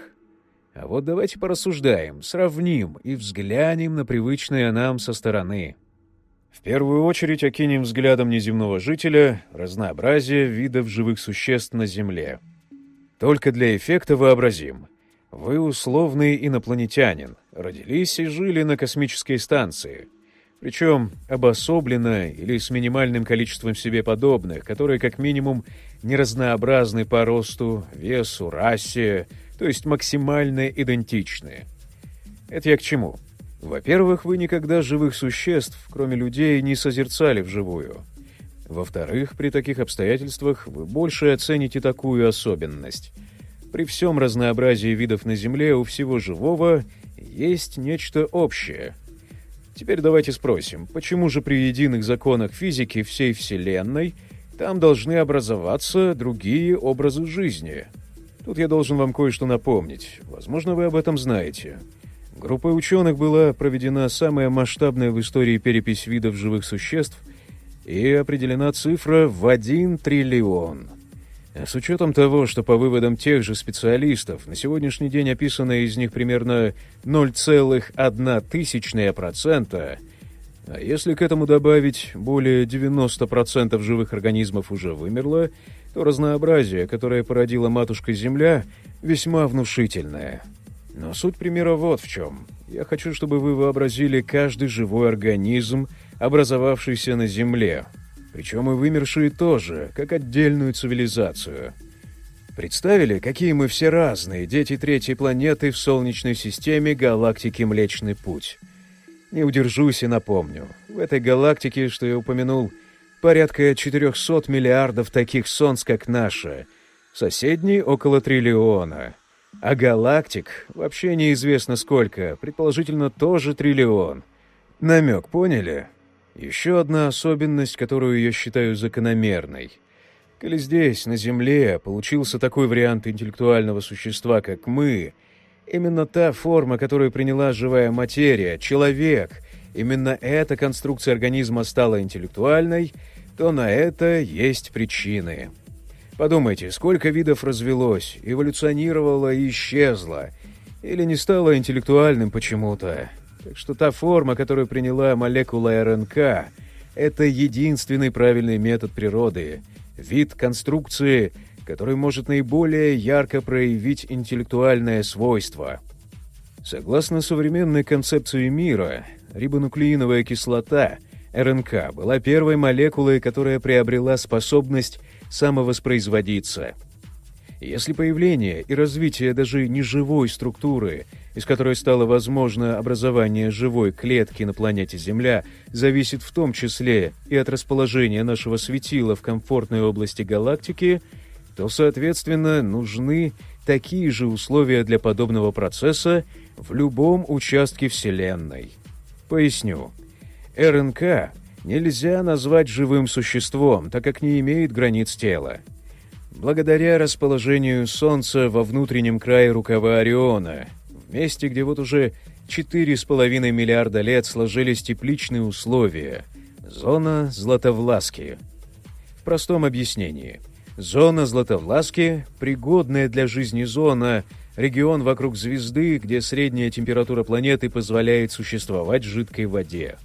А вот давайте порассуждаем, сравним и взглянем на привычное нам со стороны. В первую очередь окинем взглядом неземного жителя разнообразие видов живых существ на Земле. Только для эффекта вообразим. Вы условный инопланетянин, родились и жили на космической станции. Причем обособленно или с минимальным количеством себе подобных, которые как минимум не разнообразны по росту, весу, расе, то есть максимально идентичны. Это я к чему? Во-первых, вы никогда живых существ, кроме людей, не созерцали вживую. Во-вторых, при таких обстоятельствах вы больше оцените такую особенность. При всем разнообразии видов на Земле у всего живого есть нечто общее. Теперь давайте спросим, почему же при единых законах физики всей Вселенной там должны образоваться другие образы жизни? Тут я должен вам кое-что напомнить. Возможно, вы об этом знаете. Группой ученых была проведена самая масштабная в истории перепись видов живых существ и определена цифра в 1 триллион. А с учетом того, что по выводам тех же специалистов на сегодняшний день описано из них примерно 0,1%, а если к этому добавить более 90% живых организмов уже вымерло, то разнообразие, которое породила матушка Земля, весьма внушительное. Но суть примера вот в чем. Я хочу, чтобы вы вообразили каждый живой организм, образовавшийся на Земле. Причем и вымершие тоже, как отдельную цивилизацию. Представили, какие мы все разные, дети третьей планеты в Солнечной системе галактики Млечный Путь. Не удержусь и напомню. В этой галактике, что я упомянул, порядка 400 миллиардов таких солнц, как наша. Соседней около триллиона. А галактик вообще неизвестно сколько, предположительно тоже триллион. Намек поняли? Еще одна особенность, которую я считаю закономерной. Коли здесь, на Земле, получился такой вариант интеллектуального существа, как мы, именно та форма, которую приняла живая материя, человек, именно эта конструкция организма стала интеллектуальной, то на это есть причины. Подумайте, сколько видов развелось, эволюционировало и исчезло, или не стало интеллектуальным почему-то. Так что та форма, которую приняла молекула РНК, это единственный правильный метод природы, вид конструкции, который может наиболее ярко проявить интеллектуальное свойство. Согласно современной концепции мира, рибонуклеиновая кислота, РНК, была первой молекулой, которая приобрела способность самовоспроизводиться. Если появление и развитие даже неживой структуры, из которой стало возможно образование живой клетки на планете Земля, зависит в том числе и от расположения нашего светила в комфортной области галактики, то, соответственно, нужны такие же условия для подобного процесса в любом участке Вселенной. Поясню. РНК нельзя назвать живым существом, так как не имеет границ тела. Благодаря расположению Солнца во внутреннем крае рукава Ориона, месте, где вот уже 4,5 миллиарда лет сложились тепличные условия, зона Златовласки. В простом объяснении, зона Златовласки — пригодная для жизни зона, регион вокруг звезды, где средняя температура планеты позволяет существовать в жидкой воде.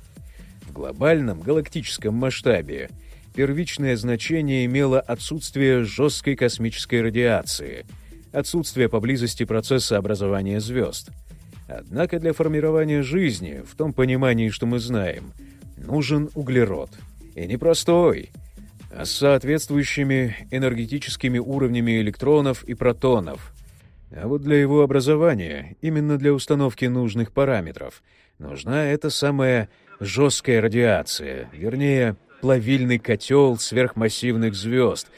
В глобальном галактическом масштабе первичное значение имело отсутствие жесткой космической радиации, отсутствие поблизости процесса образования звезд. Однако для формирования жизни, в том понимании, что мы знаем, нужен углерод. И не простой, а с соответствующими энергетическими уровнями электронов и протонов. А вот для его образования, именно для установки нужных параметров, нужна эта самая жесткая радиация, вернее, плавильный котел сверхмассивных звезд,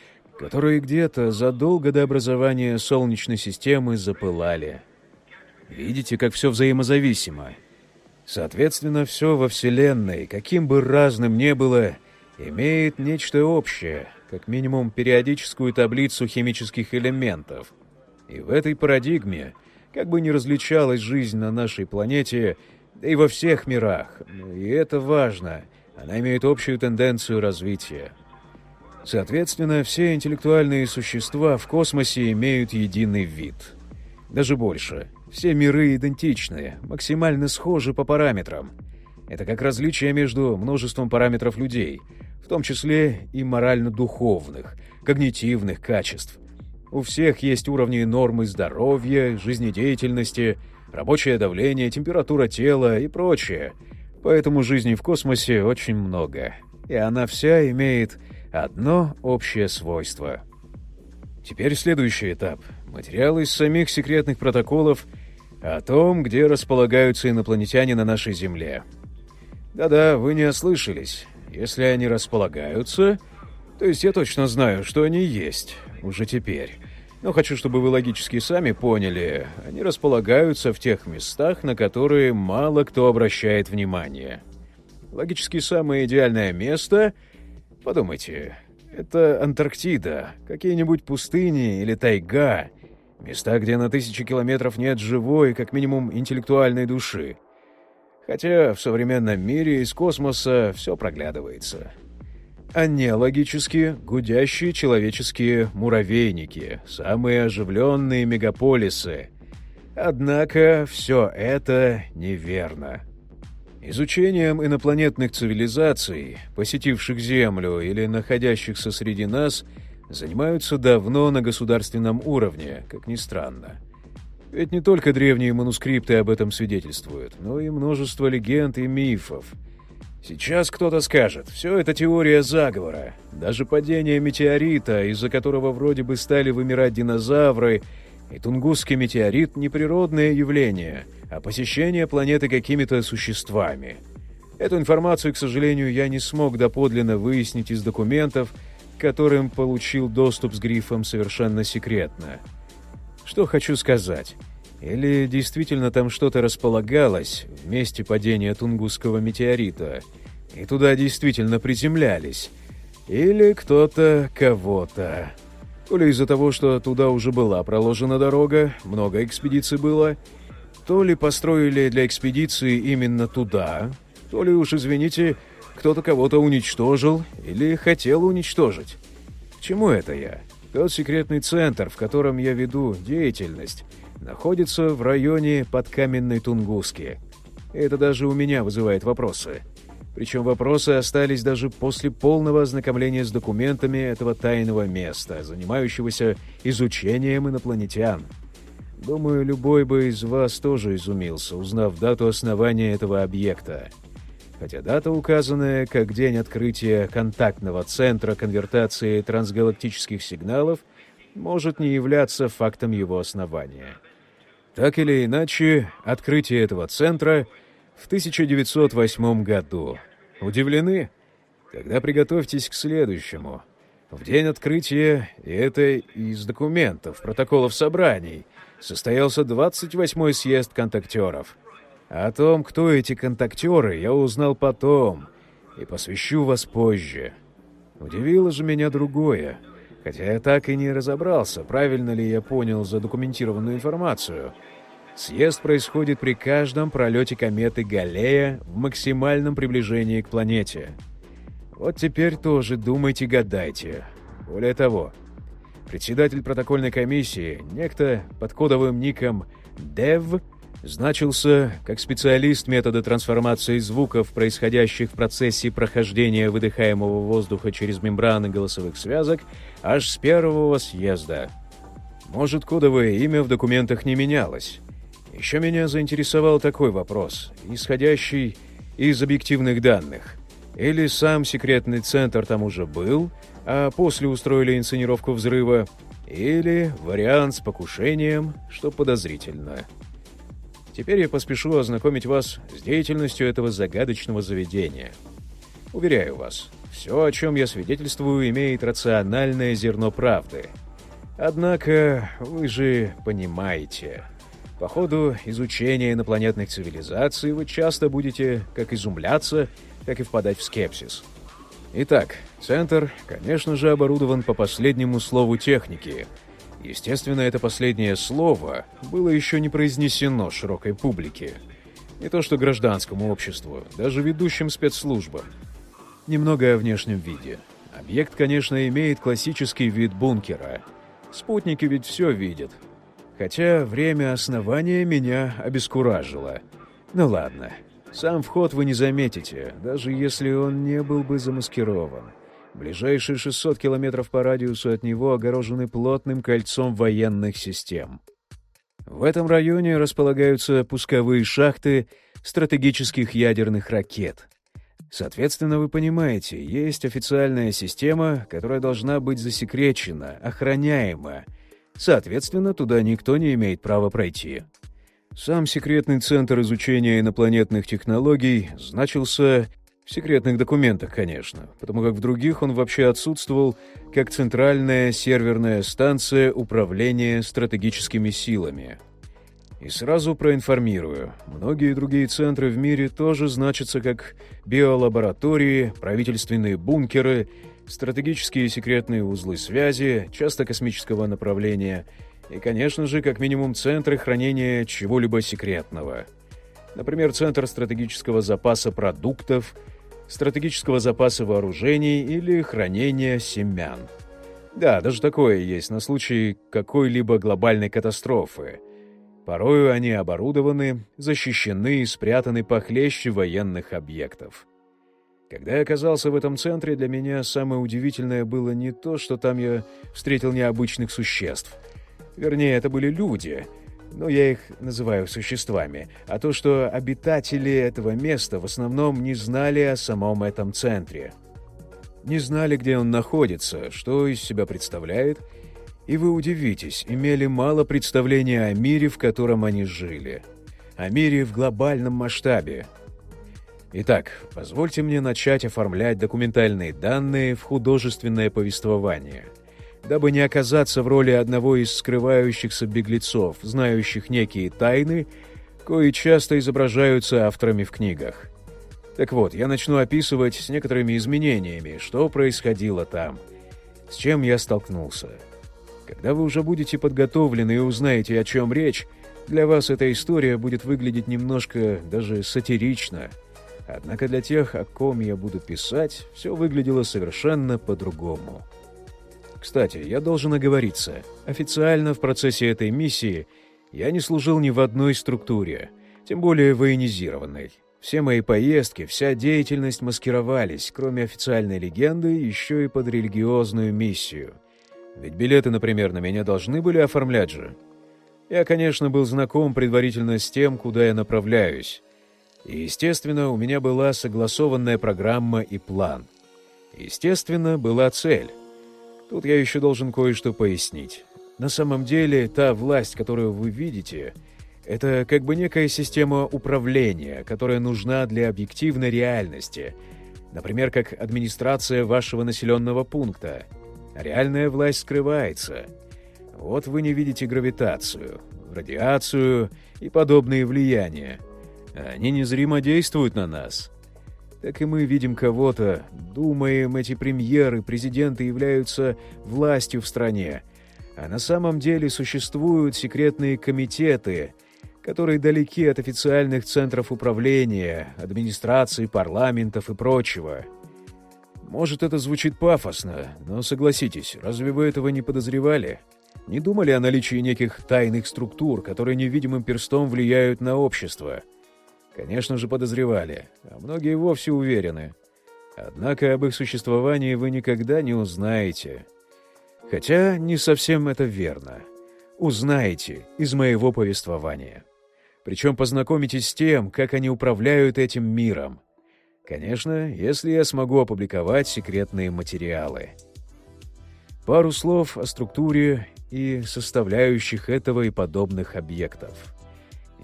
которые где-то задолго до образования Солнечной системы запылали. Видите, как все взаимозависимо. Соответственно, все во Вселенной, каким бы разным ни было, имеет нечто общее, как минимум периодическую таблицу химических элементов. И в этой парадигме, как бы ни различалась жизнь на нашей планете, да и во всех мирах. И это важно. Она имеет общую тенденцию развития. Соответственно, все интеллектуальные существа в космосе имеют единый вид. Даже больше. Все миры идентичны, максимально схожи по параметрам. Это как различие между множеством параметров людей, в том числе и морально-духовных, когнитивных качеств. У всех есть уровни нормы здоровья, жизнедеятельности, рабочее давление, температура тела и прочее. Поэтому жизни в космосе очень много. И она вся имеет одно общее свойство. Теперь следующий этап. Материалы из самих секретных протоколов о том, где располагаются инопланетяне на нашей Земле. Да-да, вы не ослышались. Если они располагаются, то есть я точно знаю, что они есть, уже теперь. Но хочу, чтобы вы логически сами поняли, они располагаются в тех местах, на которые мало кто обращает внимание. Логически самое идеальное место, подумайте, это Антарктида, какие-нибудь пустыни или тайга, места, где на тысячи километров нет живой, как минимум интеллектуальной души. Хотя в современном мире из космоса все проглядывается. А нелогически гудящие человеческие муравейники, самые оживленные мегаполисы. Однако все это неверно. Изучением инопланетных цивилизаций, посетивших Землю или находящихся среди нас, занимаются давно на государственном уровне, как ни странно. Ведь не только древние манускрипты об этом свидетельствуют, но и множество легенд и мифов. Сейчас кто-то скажет, все это теория заговора. Даже падение метеорита, из-за которого вроде бы стали вымирать динозавры, и Тунгусский метеорит — не природное явление, а посещение планеты какими-то существами. Эту информацию, к сожалению, я не смог доподлинно выяснить из документов, которым получил доступ с грифом «совершенно секретно». Что хочу сказать. Или действительно там что-то располагалось в месте падения Тунгусского метеорита, и туда действительно приземлялись. Или кто-то кого-то. То ли из-за того, что туда уже была проложена дорога, много экспедиций было, то ли построили для экспедиции именно туда, то ли уж, извините, кто-то кого-то уничтожил или хотел уничтожить. К чему это я? Тот секретный центр, в котором я веду деятельность, находится в районе подкаменной Тунгуски. Это даже у меня вызывает вопросы. Причем вопросы остались даже после полного ознакомления с документами этого тайного места, занимающегося изучением инопланетян. Думаю, любой бы из вас тоже изумился, узнав дату основания этого объекта хотя дата, указанная как день открытия контактного центра конвертации трансгалактических сигналов, может не являться фактом его основания. Так или иначе, открытие этого центра в 1908 году. Удивлены? Тогда приготовьтесь к следующему. В день открытия, и это из документов, протоколов собраний, состоялся 28-й съезд контактеров — о том, кто эти контактеры, я узнал потом и посвящу вас позже. Удивило же меня другое, хотя я так и не разобрался, правильно ли я понял задокументированную информацию. Съезд происходит при каждом пролете кометы Галлея в максимальном приближении к планете. Вот теперь тоже думайте-гадайте. Более того, председатель протокольной комиссии, некто под кодовым ником «Дев», значился как специалист метода трансформации звуков, происходящих в процессе прохождения выдыхаемого воздуха через мембраны голосовых связок, аж с первого съезда. Может, кодовое имя в документах не менялось. Еще меня заинтересовал такой вопрос, исходящий из объективных данных. Или сам секретный центр там уже был, а после устроили инсценировку взрыва, или вариант с покушением, что подозрительно. Теперь я поспешу ознакомить вас с деятельностью этого загадочного заведения. Уверяю вас, все, о чем я свидетельствую, имеет рациональное зерно правды. Однако вы же понимаете, по ходу изучения инопланетных цивилизаций вы часто будете как изумляться, так и впадать в скепсис. Итак, центр, конечно же, оборудован по последнему слову техники — Естественно, это последнее слово было еще не произнесено широкой публике. Не то что гражданскому обществу, даже ведущим спецслужбам. Немного о внешнем виде. Объект, конечно, имеет классический вид бункера. Спутники ведь все видят. Хотя время основания меня обескуражило. Ну ладно, сам вход вы не заметите, даже если он не был бы замаскирован. Ближайшие 600 километров по радиусу от него огорожены плотным кольцом военных систем. В этом районе располагаются пусковые шахты стратегических ядерных ракет. Соответственно, вы понимаете, есть официальная система, которая должна быть засекречена, охраняема. Соответственно, туда никто не имеет права пройти. Сам секретный центр изучения инопланетных технологий значился в секретных документах, конечно, потому как в других он вообще отсутствовал как центральная серверная станция управления стратегическими силами. И сразу проинформирую, многие другие центры в мире тоже значатся как биолаборатории, правительственные бункеры, стратегические секретные узлы связи, часто космического направления и, конечно же, как минимум центры хранения чего-либо секретного. Например, Центр стратегического запаса продуктов — стратегического запаса вооружений или хранения семян. Да, даже такое есть на случай какой-либо глобальной катастрофы. Порою они оборудованы, защищены и спрятаны похлеще военных объектов. Когда я оказался в этом центре, для меня самое удивительное было не то, что там я встретил необычных существ. Вернее, это были люди — но я их называю существами, а то, что обитатели этого места в основном не знали о самом этом центре. Не знали, где он находится, что из себя представляет, и вы удивитесь, имели мало представления о мире, в котором они жили. О мире в глобальном масштабе. Итак, позвольте мне начать оформлять документальные данные в художественное повествование — дабы не оказаться в роли одного из скрывающихся беглецов, знающих некие тайны, кои часто изображаются авторами в книгах. Так вот, я начну описывать с некоторыми изменениями, что происходило там, с чем я столкнулся. Когда вы уже будете подготовлены и узнаете, о чем речь, для вас эта история будет выглядеть немножко даже сатирично. Однако для тех, о ком я буду писать, все выглядело совершенно по-другому. Кстати, я должен оговориться. Официально в процессе этой миссии я не служил ни в одной структуре, тем более военизированной. Все мои поездки, вся деятельность маскировались, кроме официальной легенды, еще и под религиозную миссию. Ведь билеты, например, на меня должны были оформлять же. Я, конечно, был знаком предварительно с тем, куда я направляюсь. И, естественно, у меня была согласованная программа и план. Естественно, была цель. Тут я еще должен кое-что пояснить. На самом деле, та власть, которую вы видите, это как бы некая система управления, которая нужна для объективной реальности. Например, как администрация вашего населенного пункта. реальная власть скрывается. Вот вы не видите гравитацию, радиацию и подобные влияния. Они незримо действуют на нас так и мы видим кого-то, думаем, эти премьеры, президенты являются властью в стране. А на самом деле существуют секретные комитеты, которые далеки от официальных центров управления, администрации, парламентов и прочего. Может, это звучит пафосно, но согласитесь, разве вы этого не подозревали? Не думали о наличии неких тайных структур, которые невидимым перстом влияют на общество? Конечно же, подозревали, а многие вовсе уверены. Однако об их существовании вы никогда не узнаете. Хотя не совсем это верно. Узнаете из моего повествования. Причем познакомитесь с тем, как они управляют этим миром. Конечно, если я смогу опубликовать секретные материалы. Пару слов о структуре и составляющих этого и подобных объектов.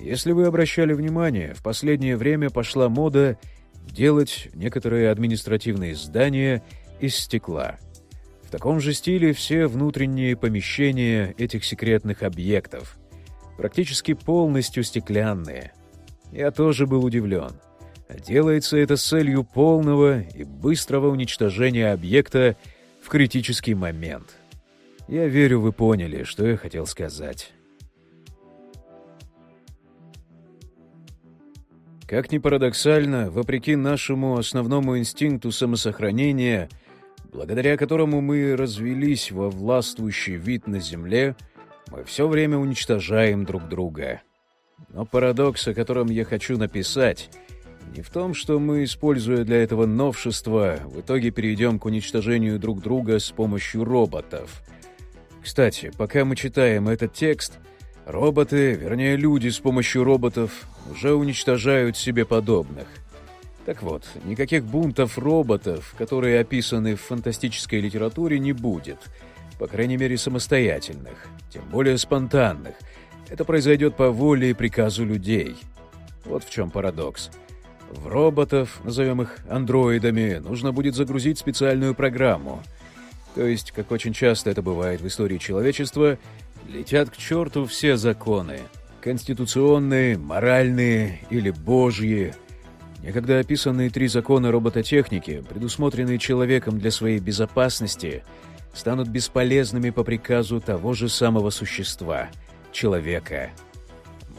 Если вы обращали внимание, в последнее время пошла мода делать некоторые административные здания из стекла. В таком же стиле все внутренние помещения этих секретных объектов, практически полностью стеклянные. Я тоже был удивлен. Делается это с целью полного и быстрого уничтожения объекта в критический момент. Я верю, вы поняли, что я хотел сказать. Как ни парадоксально, вопреки нашему основному инстинкту самосохранения, благодаря которому мы развелись во властвующий вид на Земле, мы все время уничтожаем друг друга. Но парадокс, о котором я хочу написать, не в том, что мы, используя для этого новшества, в итоге перейдем к уничтожению друг друга с помощью роботов. Кстати, пока мы читаем этот текст, роботы, вернее люди с помощью роботов, уже уничтожают себе подобных. Так вот, никаких бунтов роботов, которые описаны в фантастической литературе, не будет. По крайней мере, самостоятельных, тем более спонтанных. Это произойдет по воле и приказу людей. Вот в чем парадокс. В роботов, назовем их андроидами, нужно будет загрузить специальную программу. То есть, как очень часто это бывает в истории человечества, летят к черту все законы. Конституционные, моральные или божьи. Некогда описанные три закона робототехники, предусмотренные человеком для своей безопасности, станут бесполезными по приказу того же самого существа — человека.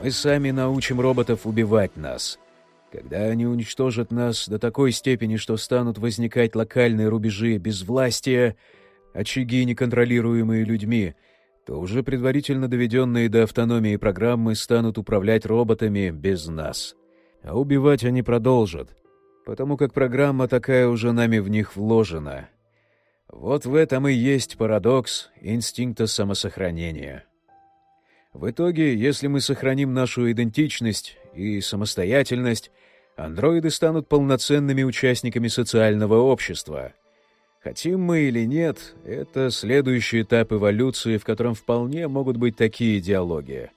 Мы сами научим роботов убивать нас — когда они уничтожат нас до такой степени, что станут возникать локальные рубежи безвластия, очаги, неконтролируемые людьми, то уже предварительно доведенные до автономии программы станут управлять роботами без нас. А убивать они продолжат, потому как программа такая уже нами в них вложена. Вот в этом и есть парадокс инстинкта самосохранения. В итоге, если мы сохраним нашу идентичность и самостоятельность, андроиды станут полноценными участниками социального общества. Хотим мы или нет, это следующий этап эволюции, в котором вполне могут быть такие диалоги.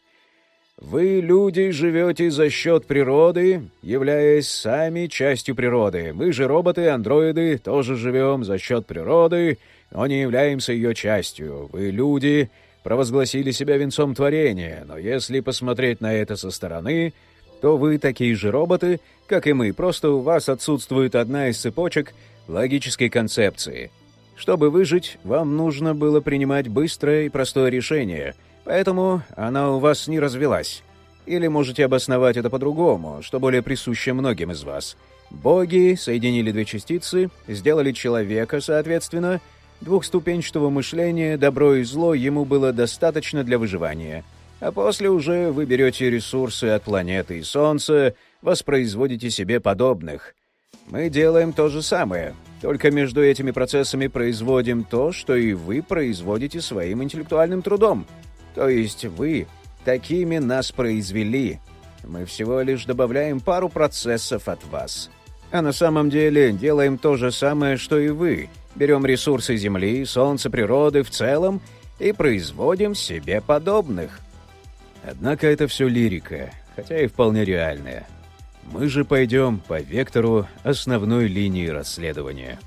Вы, люди, живете за счет природы, являясь сами частью природы. Мы же роботы, андроиды, тоже живем за счет природы, но не являемся ее частью. Вы, люди, провозгласили себя венцом творения, но если посмотреть на это со стороны, то вы такие же роботы, как и мы, просто у вас отсутствует одна из цепочек логической концепции. Чтобы выжить, вам нужно было принимать быстрое и простое решение, поэтому она у вас не развелась. Или можете обосновать это по-другому, что более присуще многим из вас. Боги соединили две частицы, сделали человека, соответственно, двухступенчатого мышления, добро и зло ему было достаточно для выживания — а после уже вы берете ресурсы от планеты и Солнца, воспроизводите себе подобных. Мы делаем то же самое, только между этими процессами производим то, что и вы производите своим интеллектуальным трудом. То есть вы такими нас произвели. Мы всего лишь добавляем пару процессов от вас. А на самом деле делаем то же самое, что и вы. Берем ресурсы Земли, Солнца, природы в целом и производим себе подобных. Однако это все лирика, хотя и вполне реальная. Мы же пойдем по вектору основной линии расследования.